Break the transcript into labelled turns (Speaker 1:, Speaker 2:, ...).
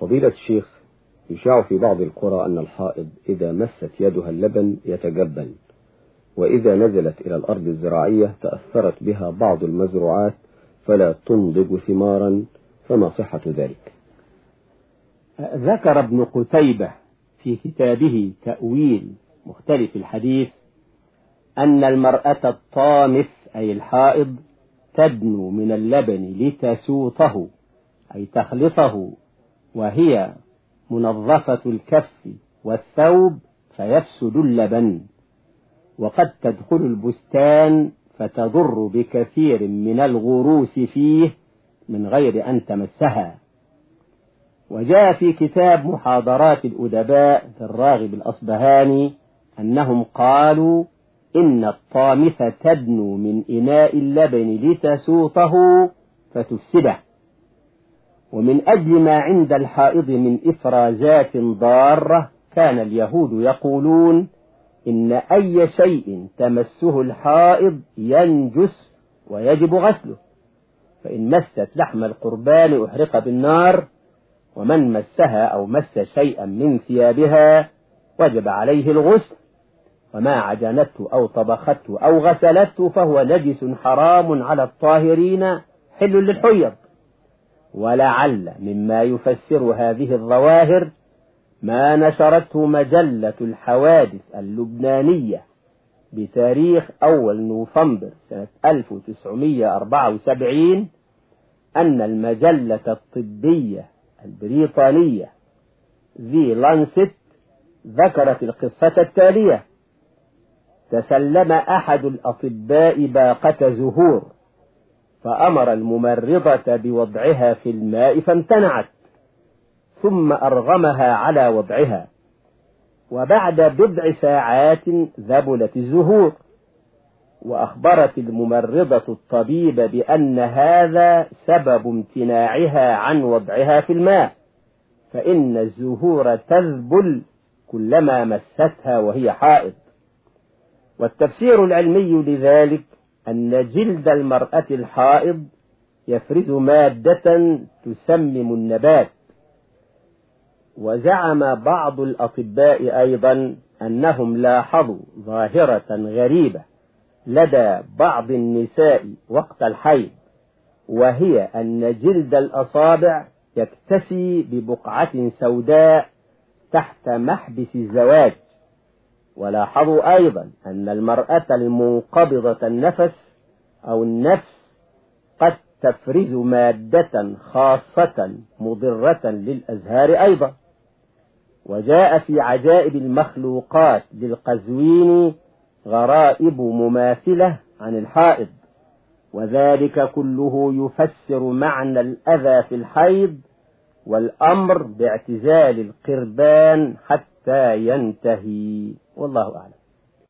Speaker 1: فضيلة الشيخ يشاع في بعض القرى أن الحائض إذا مست يدها اللبن يتجبن وإذا نزلت إلى الأرض الزراعية تأثرت بها بعض المزروعات فلا تنضج ثمارا فما صحة ذلك؟
Speaker 2: ذكر ابن قتيبة في كتابه تأويل مختلف الحديث أن المرأة الطامث أي الحائض تدنو من اللبن لتسوطه أي تخلطه. وهي منظفة الكف والثوب فيفسد اللبن وقد تدخل البستان فتضر بكثير من الغروس فيه من غير أن تمسها. وجاء في كتاب محاضرات الأدباء في الراغب الأصبهاني أنهم قالوا إن الطامثة تدنو من إناء اللبن لتسوطه فتفسده. ومن أجل ما عند الحائض من إفرازات ضارة كان اليهود يقولون إن أي شيء تمسه الحائض ينجس ويجب غسله فإن مست لحم القربان أحرق بالنار ومن مسها أو مس شيئا من ثيابها وجب عليه الغسل وما عجنته أو طبخته أو غسلته فهو نجس حرام على الطاهرين حل للحيض. ولعل مما يفسر هذه الظواهر ما نشرته مجلة الحوادث اللبنانية بتاريخ أول نوفمبر سنة 1974 أن المجلة الطبية البريطانية ذي لانست ذكرت القصة التالية تسلم أحد الأطباء باقة زهور فأمر الممرضة بوضعها في الماء فامتنعت ثم أرغمها على وضعها. وبعد بضع ساعات ذبلت الزهور وأخبرت الممرضة الطبيب بأن هذا سبب امتناعها عن وضعها في الماء فإن الزهور تذبل كلما مستها وهي حائض. والتفسير العلمي لذلك أن جلد المرأة الحائض يفرز مادة تسمم النبات. وزعم بعض الأطباء أيضا أنهم لاحظوا ظاهرة غريبة لدى بعض النساء وقت الحيض وهي أن جلد الأصابع يكتسي ببقعة سوداء تحت محبس الزواج. ولاحظوا أيضا أن المرأة المنقبضة النفس أو النفس قد تفرز مادة خاصة مضرة للأزهار أيضا. وجاء في عجائب المخلوقات للقزوين غرائب مماثلة عن الحائض وذلك كله يفسر معنى الأذى في الحيض والأمر باعتزال القربان حتى ينتهي. والله أعلم.